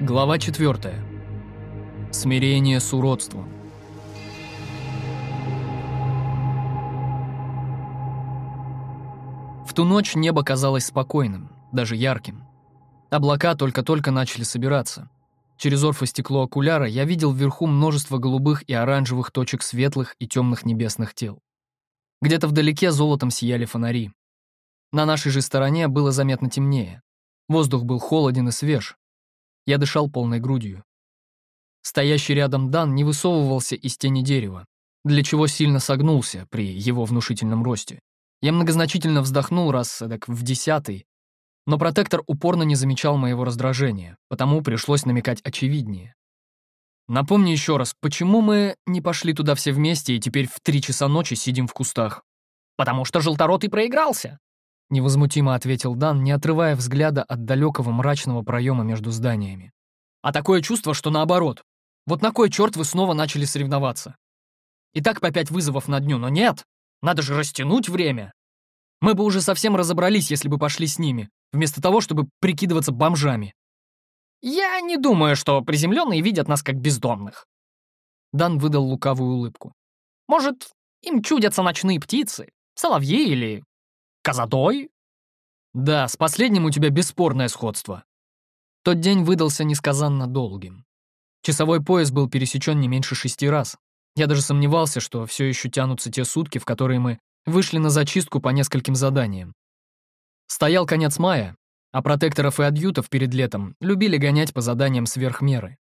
Глава 4. Смирение с уродством. В ту ночь небо казалось спокойным, даже ярким. Облака только-только начали собираться. Через орфостекло окуляра я видел вверху множество голубых и оранжевых точек светлых и темных небесных тел. Где-то вдалеке золотом сияли фонари. На нашей же стороне было заметно темнее. Воздух был холоден и свеж. Я дышал полной грудью. Стоящий рядом Дан не высовывался из тени дерева, для чего сильно согнулся при его внушительном росте. Я многозначительно вздохнул раз эдак в десятый, но протектор упорно не замечал моего раздражения, потому пришлось намекать очевиднее. Напомни еще раз, почему мы не пошли туда все вместе и теперь в три часа ночи сидим в кустах? Потому что желторотый проигрался. Невозмутимо ответил Дан, не отрывая взгляда от далекого мрачного проема между зданиями. А такое чувство, что наоборот. Вот на кой черт вы снова начали соревноваться? И так по пять вызовов на дню, но нет. Надо же растянуть время. Мы бы уже совсем разобрались, если бы пошли с ними, вместо того, чтобы прикидываться бомжами. Я не думаю, что приземленные видят нас как бездомных. Дан выдал лукавую улыбку. Может, им чудятся ночные птицы, соловьи или Казадой? Да, с последним у тебя бесспорное сходство. Тот день выдался несказанно долгим. Часовой пояс был пересечен не меньше шести раз. Я даже сомневался, что все еще тянутся те сутки, в которые мы вышли на зачистку по нескольким заданиям. Стоял конец мая, а протекторов и адъютов перед летом любили гонять по заданиям сверх меры.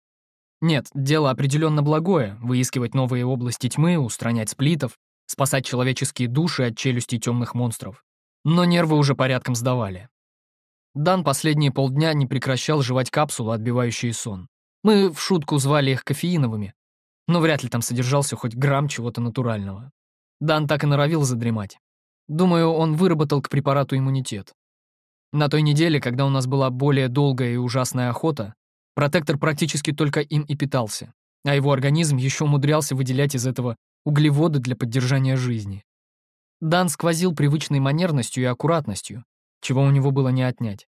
Нет, дело определенно благое — выискивать новые области тьмы, устранять сплитов, спасать человеческие души от челюстей темных монстров. Но нервы уже порядком сдавали. Дан последние полдня не прекращал жевать капсулы, отбивающие сон. Мы в шутку звали их кофеиновыми, но вряд ли там содержался хоть грамм чего-то натурального. Дан так и норовил задремать. Думаю, он выработал к препарату иммунитет. На той неделе, когда у нас была более долгая и ужасная охота, протектор практически только им и питался, а его организм еще умудрялся выделять из этого углеводы для поддержания жизни. Дан сквозил привычной манерностью и аккуратностью, чего у него было не отнять.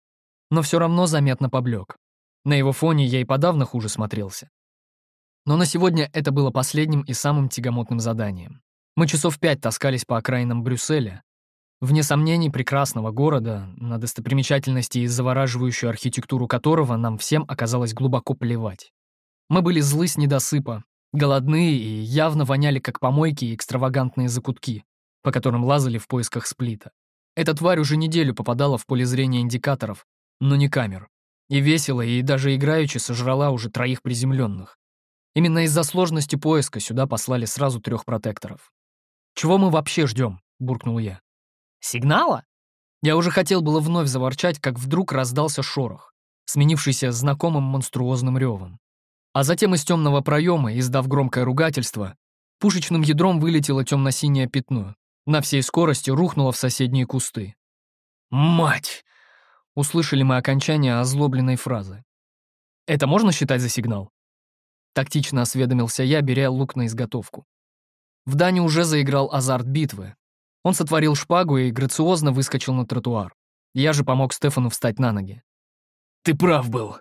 Но все равно заметно поблек. На его фоне я и подавно хуже смотрелся. Но на сегодня это было последним и самым тягомотным заданием. Мы часов пять таскались по окраинам Брюсселя, вне сомнений прекрасного города, на достопримечательности и завораживающую архитектуру которого нам всем оказалось глубоко плевать. Мы были злы с недосыпа, голодные и явно воняли как помойки и экстравагантные закутки, по которым лазали в поисках сплита. Эта тварь уже неделю попадала в поле зрения индикаторов, но не камер. И весело, и даже играючи сожрала уже троих приземленных. Именно из-за сложности поиска сюда послали сразу трех протекторов. «Чего мы вообще ждем?» — буркнул я. «Сигнала?» Я уже хотел было вновь заворчать, как вдруг раздался шорох, сменившийся знакомым монструозным ревом. А затем из темного проема, издав громкое ругательство, пушечным ядром вылетело темно-синее пятно, на всей скорости рухнула в соседние кусты. «Мать!» — услышали мы окончание озлобленной фразы. «Это можно считать за сигнал?» Тактично осведомился я, беря лук на изготовку. В Дане уже заиграл азарт битвы. Он сотворил шпагу и грациозно выскочил на тротуар. Я же помог Стефану встать на ноги. «Ты прав был!»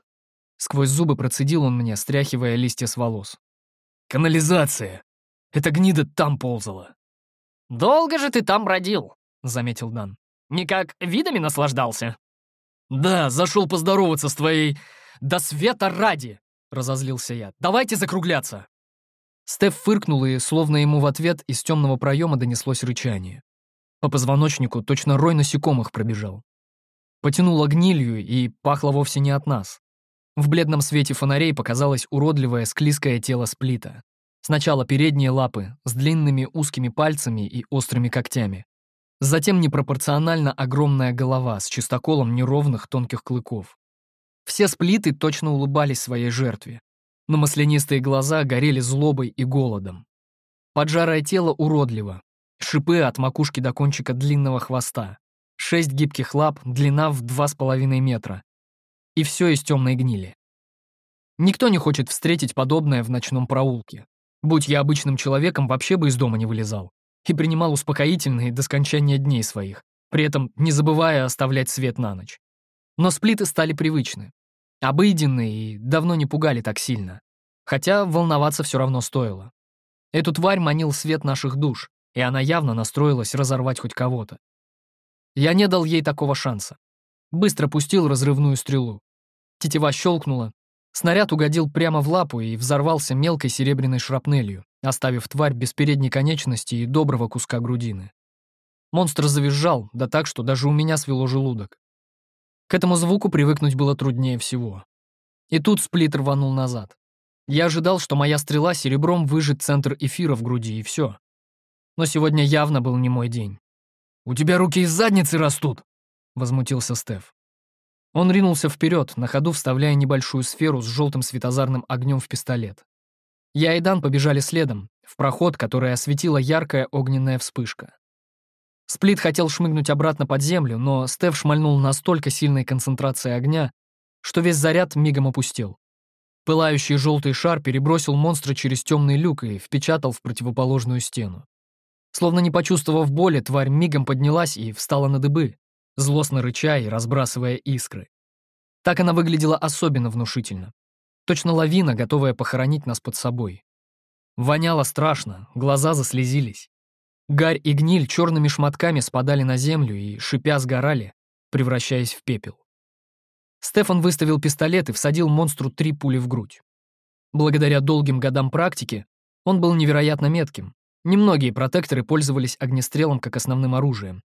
Сквозь зубы процедил он мне, стряхивая листья с волос. «Канализация! Эта гнида там ползала!» «Долго же ты там бродил», — заметил Дан. «Никак видами наслаждался?» «Да, зашел поздороваться с твоей... До света ради!» — разозлился я. «Давайте закругляться!» Стеф фыркнул, и, словно ему в ответ, из темного проема донеслось рычание. По позвоночнику точно рой насекомых пробежал. Потянуло гнилью, и пахло вовсе не от нас. В бледном свете фонарей показалось уродливое склизкое тело сплита. Сначала передние лапы с длинными узкими пальцами и острыми когтями. Затем непропорционально огромная голова с чистоколом неровных тонких клыков. Все сплиты точно улыбались своей жертве, но маслянистые глаза горели злобой и голодом. Поджарое тело уродливо, шипы от макушки до кончика длинного хвоста, шесть гибких лап, длина в два с половиной метра. И все из темной гнили. Никто не хочет встретить подобное в ночном проулке. Будь я обычным человеком, вообще бы из дома не вылезал. И принимал успокоительные до скончания дней своих, при этом не забывая оставлять свет на ночь. Но сплиты стали привычны. Обыденные и давно не пугали так сильно. Хотя волноваться все равно стоило. Эту тварь манил свет наших душ, и она явно настроилась разорвать хоть кого-то. Я не дал ей такого шанса. Быстро пустил разрывную стрелу. Тетива щелкнула. Снаряд угодил прямо в лапу и взорвался мелкой серебряной шрапнелью, оставив тварь без передней конечности и доброго куска грудины. Монстр завизжал, да так, что даже у меня свело желудок. К этому звуку привыкнуть было труднее всего. И тут сплит рванул назад. Я ожидал, что моя стрела серебром выжжет центр эфира в груди, и все. Но сегодня явно был не мой день. «У тебя руки из задницы растут!» — возмутился Стеф. Он ринулся вперед, на ходу вставляя небольшую сферу с желтым светозарным огнем в пистолет. Я и Дан побежали следом, в проход, который осветила яркая огненная вспышка. Сплит хотел шмыгнуть обратно под землю, но Стеф шмальнул настолько сильной концентрацией огня, что весь заряд мигом опустил. Пылающий желтый шар перебросил монстра через темный люк и впечатал в противоположную стену. Словно не почувствовав боли, тварь мигом поднялась и встала на дыбы, злостно рыча и разбрасывая искры. Так она выглядела особенно внушительно. Точно лавина, готовая похоронить нас под собой. Воняло страшно, глаза заслезились. Гарь и гниль черными шматками спадали на землю и, шипя, сгорали, превращаясь в пепел. Стефан выставил пистолет и всадил монстру три пули в грудь. Благодаря долгим годам практики он был невероятно метким. Немногие протекторы пользовались огнестрелом как основным оружием.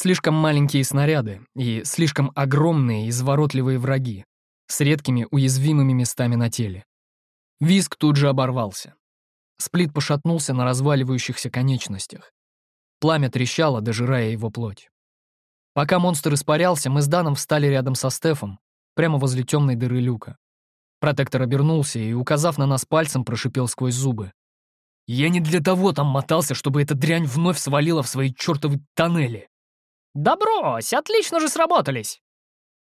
Слишком маленькие снаряды и слишком огромные изворотливые враги с редкими уязвимыми местами на теле. Виск тут же оборвался. Сплит пошатнулся на разваливающихся конечностях. Пламя трещало, дожирая его плоть. Пока монстр испарялся, мы с Даном встали рядом со Стефом, прямо возле темной дыры люка. Протектор обернулся и, указав на нас пальцем, прошипел сквозь зубы. «Я не для того там мотался, чтобы эта дрянь вновь свалила в свои чертовы тоннели!» «Да брось, отлично же сработались!»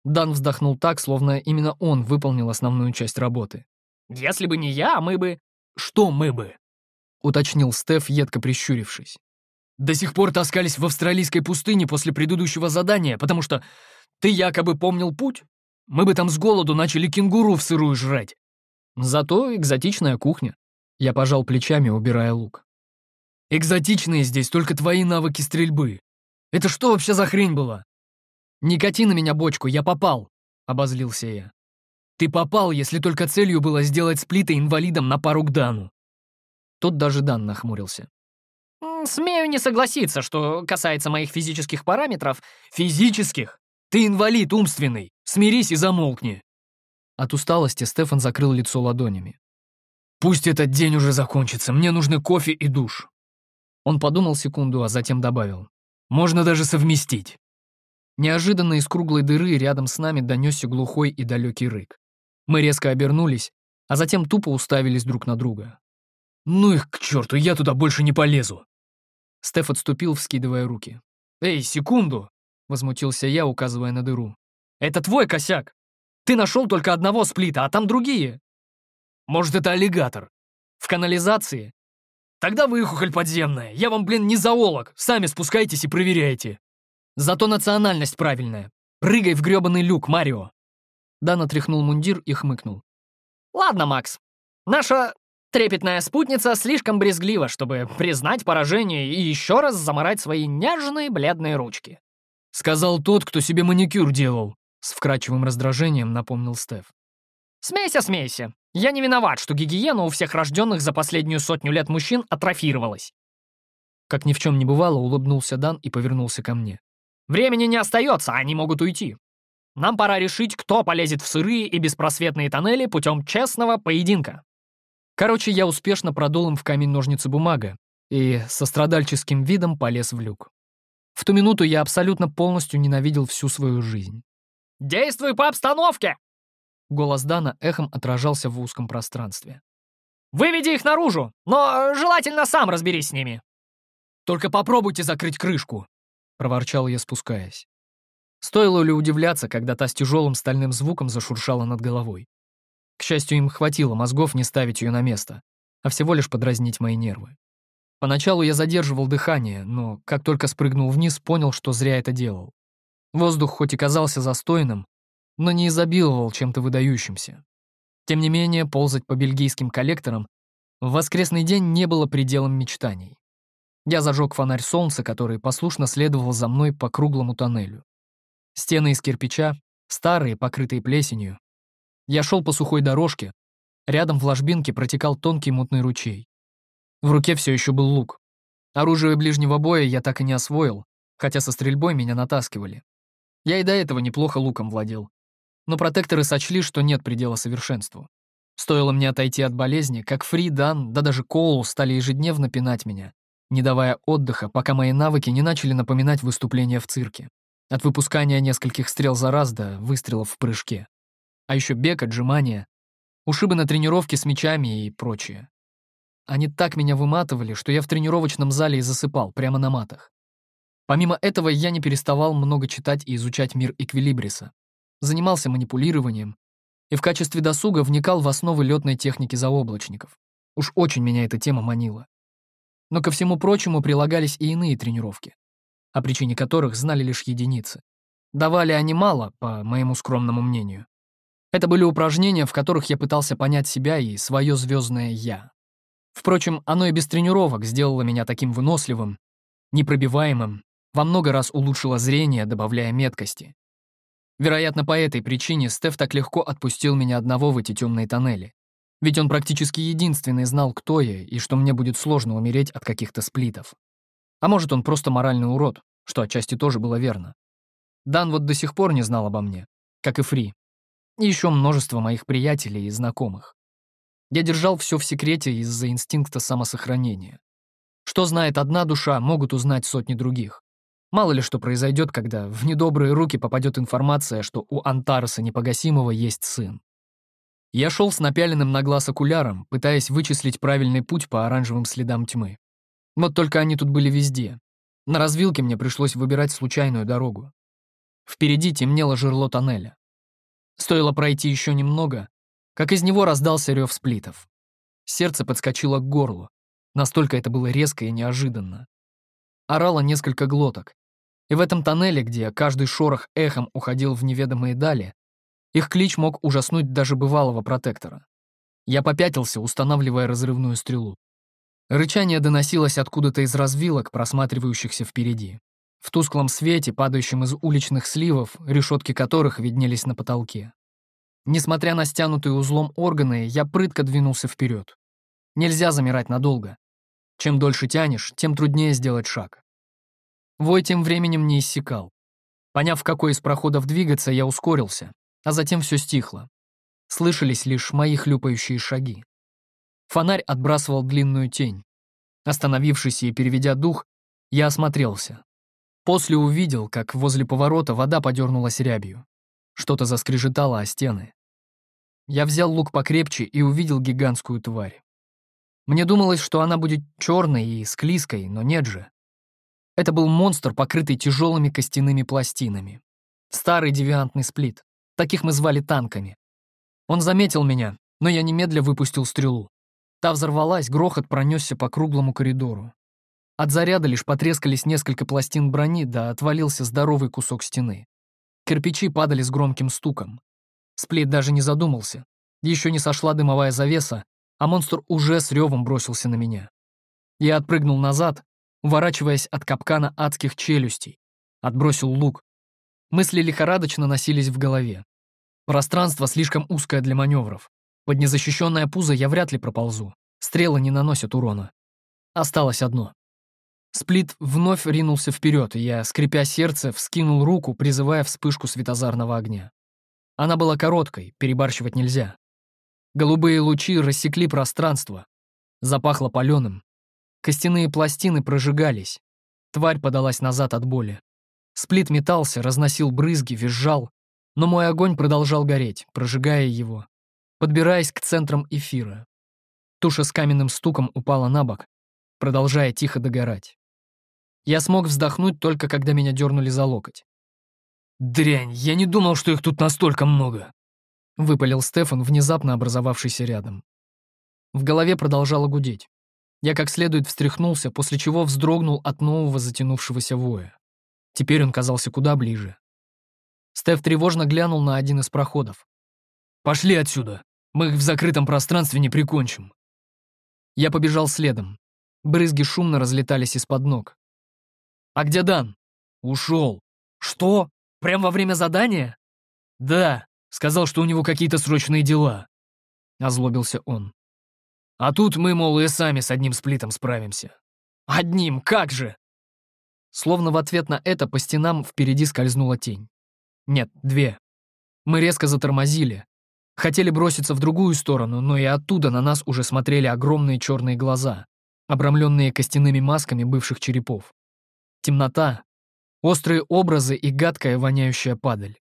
Дан вздохнул так, словно именно он выполнил основную часть работы. «Если бы не я, мы бы...» «Что мы бы?» — уточнил Стеф, едко прищурившись. «До сих пор таскались в австралийской пустыне после предыдущего задания, потому что ты якобы помнил путь?» Мы бы там с голоду начали кенгуру в сырую жрать. Зато экзотичная кухня. Я пожал плечами, убирая лук. Экзотичные здесь только твои навыки стрельбы. Это что вообще за хрень была? Не на меня бочку, я попал, обозлился я. Ты попал, если только целью было сделать сплита инвалидом на пару к Дану. Тут даже Дан нахмурился. «Смею не согласиться, что касается моих физических параметров». «Физических? Ты инвалид умственный. Смирись и замолкни!» От усталости Стефан закрыл лицо ладонями. «Пусть этот день уже закончится, мне нужны кофе и душ». Он подумал секунду, а затем добавил. «Можно даже совместить». Неожиданно из круглой дыры рядом с нами донесся глухой и далекий рык. Мы резко обернулись, а затем тупо уставились друг на друга. «Ну их к черту, я туда больше не полезу!» Стеф отступил, вскидывая руки. «Эй, секунду!» — возмутился я, указывая на дыру. Это твой косяк. Ты нашел только одного сплита, а там другие. Может, это аллигатор? В канализации? Тогда вы выхухоль подземная. Я вам, блин, не зоолог. Сами спускайтесь и проверяйте. Зато национальность правильная. Прыгай в грёбаный люк, Марио. Дан отряхнул мундир и хмыкнул. Ладно, Макс. Наша трепетная спутница слишком брезглива, чтобы признать поражение и еще раз заморать свои нежные бледные ручки. Сказал тот, кто себе маникюр делал. С вкрадчивым раздражением напомнил Стеф. «Смейся, смейся. Я не виноват, что гигиена у всех рожденных за последнюю сотню лет мужчин атрофировалась». Как ни в чем не бывало, улыбнулся Дан и повернулся ко мне. «Времени не остается, они могут уйти. Нам пора решить, кто полезет в сырые и беспросветные тоннели путем честного поединка». Короче, я успешно продул им в камень-ножницы-бумага и со страдальческим видом полез в люк. В ту минуту я абсолютно полностью ненавидел всю свою жизнь. Действуй по обстановке!» Голос Дана эхом отражался в узком пространстве. «Выведи их наружу, но желательно сам разберись с ними». «Только попробуйте закрыть крышку», — проворчал я, спускаясь. Стоило ли удивляться, когда та с тяжелым стальным звуком зашуршала над головой. К счастью, им хватило мозгов не ставить ее на место, а всего лишь подразнить мои нервы. Поначалу я задерживал дыхание, но как только спрыгнул вниз, понял, что зря это делал. Воздух хоть и казался застойным, но не изобиловал чем-то выдающимся. Тем не менее, ползать по бельгийским коллекторам в воскресный день не было пределом мечтаний. Я зажег фонарь солнца, который послушно следовал за мной по круглому тоннелю. Стены из кирпича, старые, покрытые плесенью. Я шел по сухой дорожке, рядом в ложбинке протекал тонкий мутный ручей. В руке все еще был лук. Оружие ближнего боя я так и не освоил, хотя со стрельбой меня натаскивали. Я и до этого неплохо луком владел. Но протекторы сочли, что нет предела совершенству. Стоило мне отойти от болезни, как Фри, Дан, да даже Коул стали ежедневно пинать меня, не давая отдыха, пока мои навыки не начали напоминать выступления в цирке. От выпускания нескольких стрел за раз до выстрелов в прыжке. А еще бег, отжимания, ушибы на тренировке с мячами и прочее. Они так меня выматывали, что я в тренировочном зале и засыпал, прямо на матах. Помимо этого, я не переставал много читать и изучать мир Эквилибриса. Занимался манипулированием, и в качестве досуга вникал в основы летной техники заоблачников. Уж очень меня эта тема манила. Но ко всему прочему прилагались и иные тренировки, о причине которых знали лишь единицы. Давали они мало, по моему скромному мнению. Это были упражнения, в которых я пытался понять себя и свое звездное «я». Впрочем, оно и без тренировок сделало меня таким выносливым, непробиваемым, во много раз улучшило зрение, добавляя меткости. Вероятно, по этой причине Стеф так легко отпустил меня одного в эти темные тоннели. Ведь он практически единственный знал, кто я, и что мне будет сложно умереть от каких-то сплитов. А может, он просто моральный урод, что отчасти тоже было верно. Дан вот до сих пор не знал обо мне, как и Фри. И еще множество моих приятелей и знакомых. Я держал все в секрете из-за инстинкта самосохранения. Что знает одна душа, могут узнать сотни других. Мало ли что произойдет, когда в недобрые руки попадет информация, что у Антараса Непогасимого есть сын. Я шел с напяленным на глаз окуляром, пытаясь вычислить правильный путь по оранжевым следам тьмы. Вот только они тут были везде. На развилке мне пришлось выбирать случайную дорогу. Впереди темнело жерло тоннеля. Стоило пройти еще немного, как из него раздался рев сплитов. Сердце подскочило к горлу. Настолько это было резко и неожиданно. Орало несколько глоток, и в этом тоннеле, где каждый шорох эхом уходил в неведомые дали, их клич мог ужаснуть даже бывалого протектора. Я попятился, устанавливая разрывную стрелу. Рычание доносилось откуда-то из развилок, просматривающихся впереди. В тусклом свете, падающем из уличных сливов, решетки которых виднелись на потолке. Несмотря на стянутые узлом органы, я прытко двинулся вперед. Нельзя замирать надолго. Чем дольше тянешь, тем труднее сделать шаг. Вой тем временем не иссякал. Поняв, в какой из проходов двигаться, я ускорился, а затем все стихло. Слышались лишь мои хлюпающие шаги. Фонарь отбрасывал длинную тень. Остановившись и переведя дух, я осмотрелся. После увидел, как возле поворота вода подернулась рябью. Что-то заскрежетало о стены. Я взял лук покрепче и увидел гигантскую тварь. Мне думалось, что она будет черной и склизкой, но нет же. Это был монстр, покрытый тяжелыми костяными пластинами. Старый девиантный сплит. Таких мы звали танками. Он заметил меня, но я немедля выпустил стрелу. Та взорвалась, грохот пронесся по круглому коридору. От заряда лишь потрескались несколько пластин брони, да отвалился здоровый кусок стены. Кирпичи падали с громким стуком. Сплит даже не задумался. Еще не сошла дымовая завеса, а монстр уже с ревом бросился на меня. Я отпрыгнул назад, уворачиваясь от капкана адских челюстей. Отбросил лук. Мысли лихорадочно носились в голове. Пространство слишком узкое для маневров. Под незащищенное пузо я вряд ли проползу. Стрелы не наносят урона. Осталось одно. Сплит вновь ринулся вперед, и я, скрипя сердце, вскинул руку, призывая вспышку светозарного огня. Она была короткой, перебарщивать нельзя. Голубые лучи рассекли пространство. Запахло паленым, Костяные пластины прожигались. Тварь подалась назад от боли. Сплит метался, разносил брызги, визжал, но мой огонь продолжал гореть, прожигая его, подбираясь к центрам эфира. Туша с каменным стуком упала на бок, продолжая тихо догорать. Я смог вздохнуть только когда меня дернули за локоть. «Дрянь, я не думал, что их тут настолько много!» — выпалил Стефан, внезапно образовавшийся рядом. В голове продолжало гудеть. Я как следует встряхнулся, после чего вздрогнул от нового затянувшегося воя. Теперь он казался куда ближе. Стеф тревожно глянул на один из проходов. «Пошли отсюда! Мы их в закрытом пространстве не прикончим!» Я побежал следом. Брызги шумно разлетались из-под ног. «А где Дан?» «Ушел». «Что? Прям во время задания?» «Да, сказал, что у него какие-то срочные дела», — озлобился он. «А тут мы, мол, и сами с одним сплитом справимся». «Одним, как же?» Словно в ответ на это по стенам впереди скользнула тень. Нет, две. Мы резко затормозили. Хотели броситься в другую сторону, но и оттуда на нас уже смотрели огромные черные глаза, обрамленные костяными масками бывших черепов. Темнота, острые образы и гадкая воняющая падаль.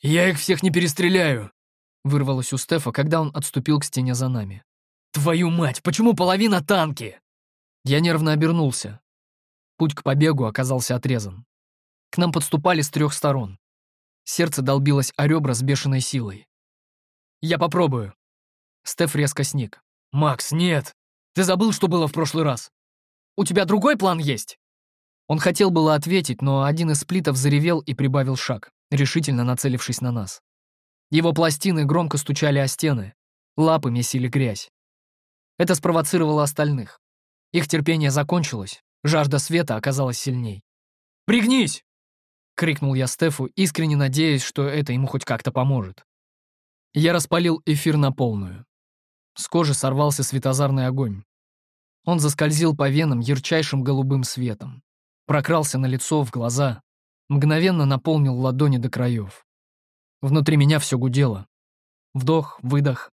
«Я их всех не перестреляю!» — вырвалось у Стефа, когда он отступил к стене за нами. «Твою мать, почему половина танки?» Я нервно обернулся. Путь к побегу оказался отрезан. К нам подступали с трех сторон. Сердце долбилось о ребра с бешеной силой. «Я попробую». Стеф резко сник. «Макс, нет! Ты забыл, что было в прошлый раз? У тебя другой план есть?» Он хотел было ответить, но один из сплитов заревел и прибавил шаг, решительно нацелившись на нас. Его пластины громко стучали о стены, лапы месили грязь. Это спровоцировало остальных. Их терпение закончилось, жажда света оказалась сильней. «Пригнись!» — крикнул я Стефу, искренне надеясь, что это ему хоть как-то поможет. Я распалил эфир на полную. С кожи сорвался светозарный огонь. Он заскользил по венам ярчайшим голубым светом, прокрался на лицо, в глаза, мгновенно наполнил ладони до краев. Внутри меня все гудело. Вдох, выдох.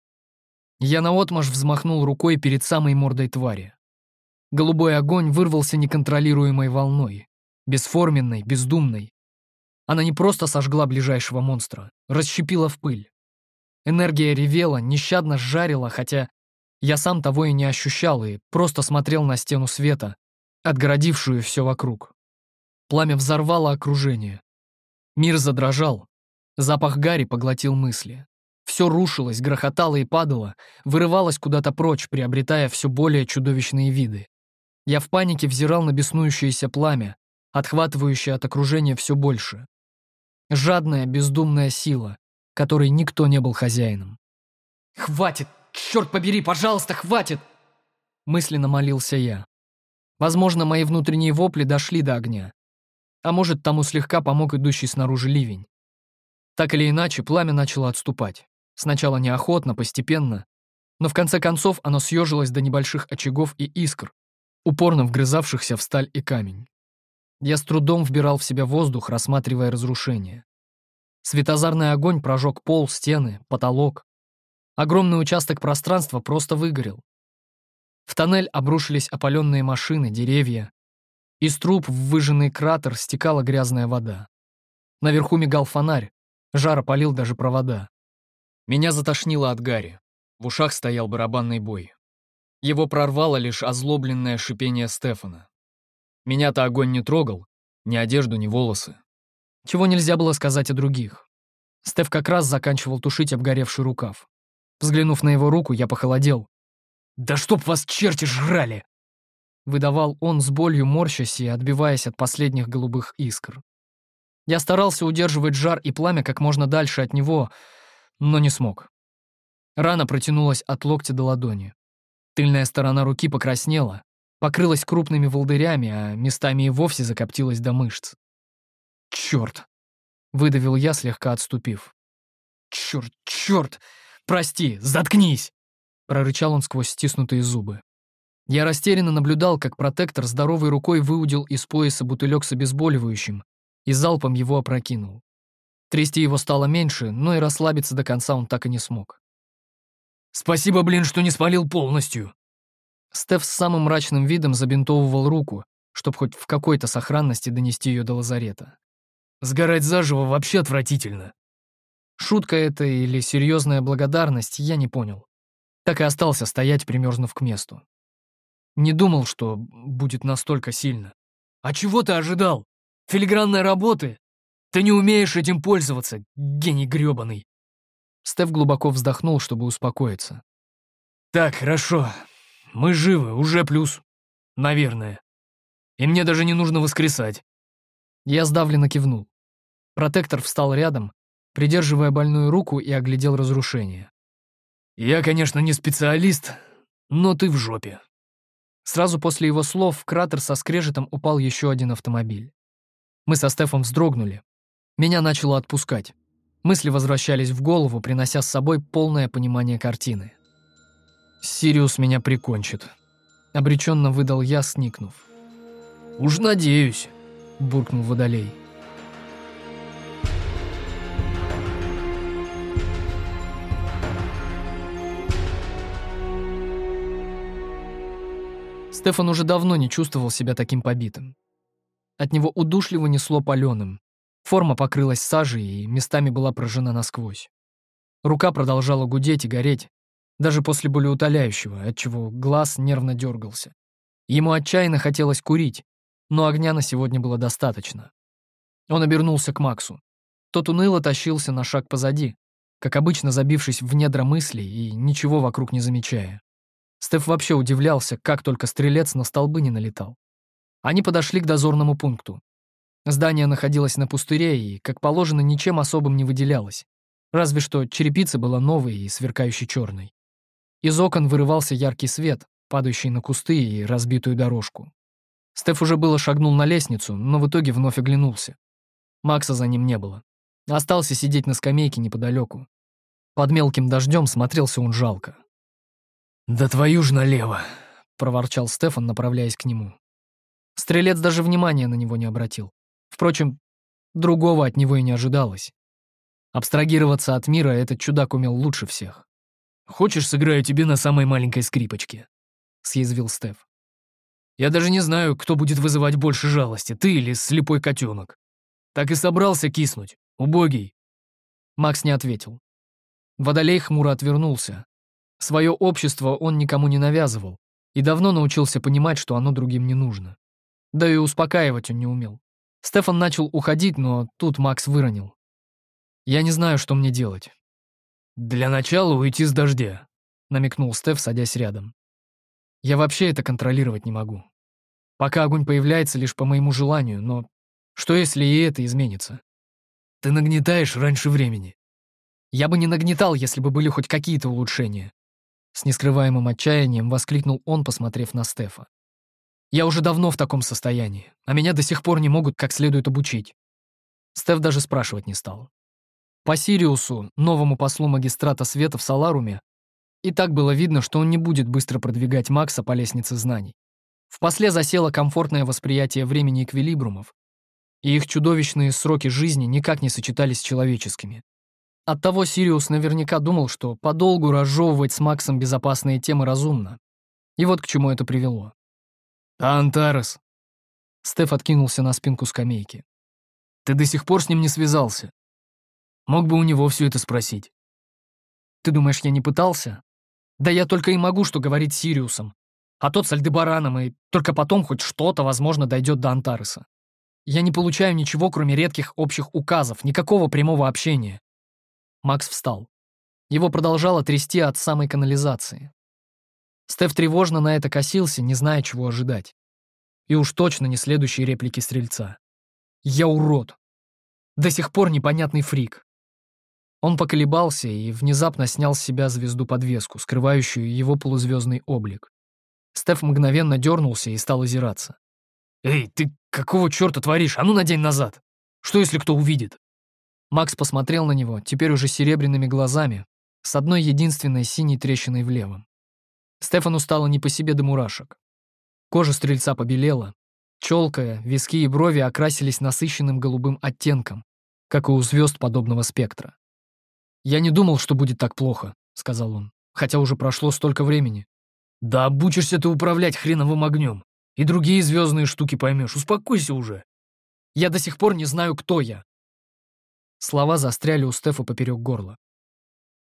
Я наотмашь взмахнул рукой перед самой мордой твари. Голубой огонь вырвался неконтролируемой волной, бесформенной, бездумной. Она не просто сожгла ближайшего монстра, расщепила в пыль. Энергия ревела, нещадно жарила, хотя я сам того и не ощущал и просто смотрел на стену света, отгородившую все вокруг. Пламя взорвало окружение. Мир задрожал. Запах гари поглотил мысли. Все рушилось, грохотало и падало, вырывалось куда-то прочь, приобретая все более чудовищные виды. Я в панике взирал на беснующееся пламя, отхватывающее от окружения все больше. Жадная, бездумная сила, которой никто не был хозяином. «Хватит! Черт побери, пожалуйста, хватит!» Мысленно молился я. Возможно, мои внутренние вопли дошли до огня. А может, тому слегка помог идущий снаружи ливень. Так или иначе, пламя начало отступать. Сначала неохотно, постепенно, но в конце концов оно съежилось до небольших очагов и искр, упорно вгрызавшихся в сталь и камень. Я с трудом вбирал в себя воздух, рассматривая разрушение. Светозарный огонь прожег пол, стены, потолок. Огромный участок пространства просто выгорел. В тоннель обрушились опаленные машины, деревья. Из труб в выжженный кратер стекала грязная вода. Наверху мигал фонарь, жар опалил даже провода. Меня затошнило от гари. В ушах стоял барабанный бой. Его прорвало лишь озлобленное шипение Стефана. Меня-то огонь не трогал, ни одежду, ни волосы. Чего нельзя было сказать о других. Стеф как раз заканчивал тушить обгоревший рукав. Взглянув на его руку, я похолодел. «Да чтоб вас черти жрали!» Выдавал он с болью морщась и отбиваясь от последних голубых искр. Я старался удерживать жар и пламя как можно дальше от него, но не смог. Рана протянулась от локтя до ладони. Тыльная сторона руки покраснела, покрылась крупными волдырями, а местами и вовсе закоптилась до мышц. «Черт!» — выдавил я, слегка отступив. «Черт, черт! Прости, заткнись!» — прорычал он сквозь стиснутые зубы. Я растерянно наблюдал, как протектор здоровой рукой выудил из пояса бутылек с обезболивающим и залпом его опрокинул. Трясти его стало меньше, но и расслабиться до конца он так и не смог. «Спасибо, блин, что не спалил полностью!» Стеф с самым мрачным видом забинтовывал руку, чтобы хоть в какой-то сохранности донести ее до лазарета. Сгорать заживо вообще отвратительно. Шутка это или серьезная благодарность, я не понял. Так и остался стоять, примерзнув к месту. Не думал, что будет настолько сильно. А чего ты ожидал? Филигранной работы? Ты не умеешь этим пользоваться, гений грёбаный. Стеф глубоко вздохнул, чтобы успокоиться. Так, хорошо. Мы живы, уже плюс. Наверное. И мне даже не нужно воскресать. Я сдавленно кивнул. Протектор встал рядом, придерживая больную руку и оглядел разрушение. «Я, конечно, не специалист, но ты в жопе». Сразу после его слов в кратер со скрежетом упал еще один автомобиль. Мы со Стефом вздрогнули. Меня начало отпускать. Мысли возвращались в голову, принося с собой полное понимание картины. «Сириус меня прикончит», — обреченно выдал я, сникнув. «Уж надеюсь», — буркнул Водолей. Стефан уже давно не чувствовал себя таким побитым. От него удушливо несло паленым. Форма покрылась сажей и местами была прожжена насквозь. Рука продолжала гудеть и гореть, даже после болеутоляющего, отчего глаз нервно дергался. Ему отчаянно хотелось курить, но огня на сегодня было достаточно. Он обернулся к Максу. Тот уныло тащился на шаг позади, как обычно забившись в недра мыслей и ничего вокруг не замечая. Стеф вообще удивлялся, как только стрелец на столбы не налетал. Они подошли к дозорному пункту. Здание находилось на пустыре и, как положено, ничем особым не выделялось. Разве что черепица была новой и сверкающей черной. Из окон вырывался яркий свет, падающий на кусты и разбитую дорожку. Стеф уже было шагнул на лестницу, но в итоге вновь оглянулся. Макса за ним не было. Остался сидеть на скамейке неподалеку. Под мелким дождем смотрелся он жалко. «Да твою ж налево!» — проворчал Стефан, направляясь к нему. Стрелец даже внимания на него не обратил. Впрочем, другого от него и не ожидалось. Абстрагироваться от мира этот чудак умел лучше всех. «Хочешь, сыграю тебе на самой маленькой скрипочке?» — съязвил Стеф. «Я даже не знаю, кто будет вызывать больше жалости, ты или слепой котенок. Так и собрался киснуть, убогий». Макс не ответил. Водолей хмуро отвернулся, Свое общество он никому не навязывал и давно научился понимать, что оно другим не нужно. Да и успокаивать он не умел. Стефан начал уходить, но тут Макс выронил. «Я не знаю, что мне делать». «Для начала уйти с дождя», — намекнул Стеф, садясь рядом. «Я вообще это контролировать не могу. Пока огонь появляется лишь по моему желанию, но что если и это изменится? Ты нагнетаешь раньше времени. Я бы не нагнетал, если бы были хоть какие-то улучшения. С нескрываемым отчаянием воскликнул он, посмотрев на Стефа. «Я уже давно в таком состоянии, а меня до сих пор не могут как следует обучить». Стеф даже спрашивать не стал. По Сириусу, новому послу магистрата света в Саларуме, и так было видно, что он не будет быстро продвигать Макса по лестнице знаний. В засело комфортное восприятие времени эквилибрумов, и их чудовищные сроки жизни никак не сочетались с человеческими. Оттого Сириус наверняка думал, что подолгу разжевывать с Максом безопасные темы разумно. И вот к чему это привело. «А Антарес?» Стеф откинулся на спинку скамейки. «Ты до сих пор с ним не связался. Мог бы у него все это спросить». «Ты думаешь, я не пытался? Да я только и могу что говорить с Сириусом. А тот с Альдебараном, и только потом хоть что-то, возможно, дойдет до Антареса. Я не получаю ничего, кроме редких общих указов, никакого прямого общения. Макс встал. Его продолжало трясти от самой канализации. Стеф тревожно на это косился, не зная, чего ожидать. И уж точно не следующие реплики стрельца. «Я урод! До сих пор непонятный фрик!» Он поколебался и внезапно снял с себя звезду-подвеску, скрывающую его полузвездный облик. Стеф мгновенно дернулся и стал озираться. «Эй, ты какого черта творишь? А ну надень назад! Что, если кто увидит?» Макс посмотрел на него, теперь уже серебряными глазами, с одной единственной синей трещиной в левом. Стефану стало не по себе до мурашек. Кожа стрельца побелела, челка, виски и брови окрасились насыщенным голубым оттенком, как и у звезд подобного спектра. «Я не думал, что будет так плохо», — сказал он, хотя уже прошло столько времени. «Да обучишься ты управлять хреновым огнем, и другие звездные штуки поймешь, успокойся уже. Я до сих пор не знаю, кто я, Слова застряли у Стефа поперек горла.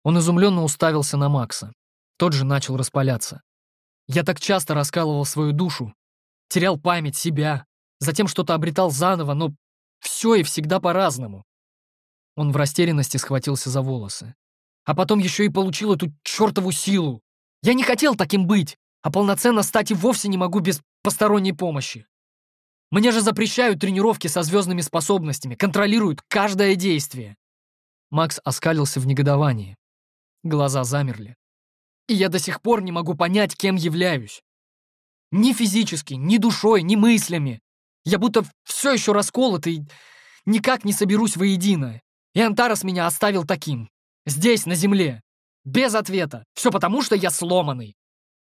Он изумленно уставился на Макса. Тот же начал распаляться. «Я так часто раскалывал свою душу, терял память, себя, затем что-то обретал заново, но все и всегда по-разному». Он в растерянности схватился за волосы. А потом еще и получил эту чертову силу. Я не хотел таким быть, а полноценно стать и вовсе не могу без посторонней помощи. Мне же запрещают тренировки со звездными способностями, контролируют каждое действие. Макс оскалился в негодовании. Глаза замерли. И я до сих пор не могу понять, кем являюсь. Ни физически, ни душой, ни мыслями. Я будто все еще расколотый, никак не соберусь воедино. И Антарас меня оставил таким. Здесь, на земле. Без ответа. Все потому, что я сломанный.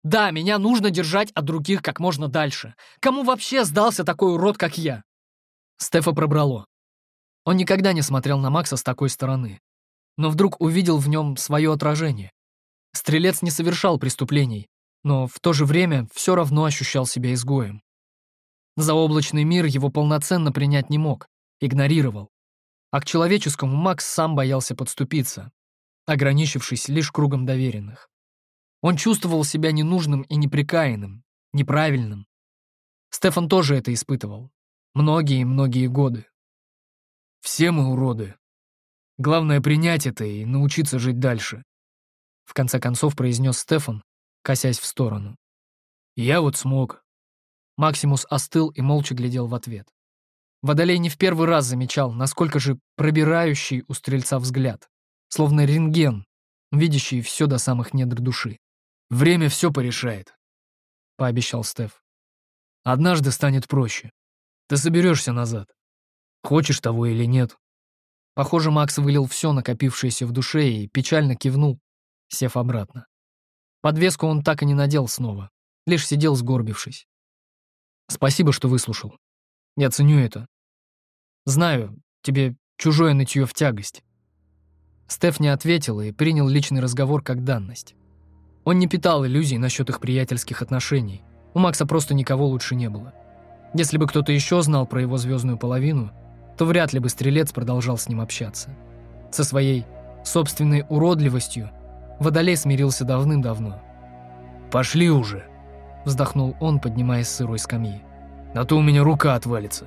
Да, меня нужно держать от других как можно дальше. Кому вообще сдался такой урод, как я? Стефа пробрало. Он никогда не смотрел на Макса с такой стороны. Но вдруг увидел в нем свое отражение. Стрелец не совершал преступлений, но в то же время все равно ощущал себя изгоем. Заоблачный мир его полноценно принять не мог, игнорировал. А к человеческому Макс сам боялся подступиться, ограничившись лишь кругом доверенных. Он чувствовал себя ненужным и неприкаянным, неправильным. Стефан тоже это испытывал. Многие-многие годы. Все мы уроды. Главное принять это и научиться жить дальше. В конце концов произнес Стефан, косясь в сторону. Я вот смог. Максимус остыл и молча глядел в ответ. Водолей не в первый раз замечал, насколько же пробирающий у стрельца взгляд, словно рентген, видящий все до самых недр души. «Время все порешает», — пообещал Стеф. «Однажды станет проще. Ты соберешься назад. Хочешь того или нет». Похоже, Макс вылил все накопившееся в душе и печально кивнул, сев обратно. Подвеску он так и не надел снова, лишь сидел сгорбившись. «Спасибо, что выслушал. Я ценю это. Знаю, тебе чужое нытье в тягость». Стеф не ответил и принял личный разговор как данность. Он не питал иллюзий насчет их приятельских отношений. У Макса просто никого лучше не было. Если бы кто-то еще знал про его звездную половину, то вряд ли бы Стрелец продолжал с ним общаться. Со своей собственной уродливостью Водолей смирился давным-давно. «Пошли уже!» — вздохнул он, поднимаясь с сырой скамьи. «А то у меня рука отвалится!»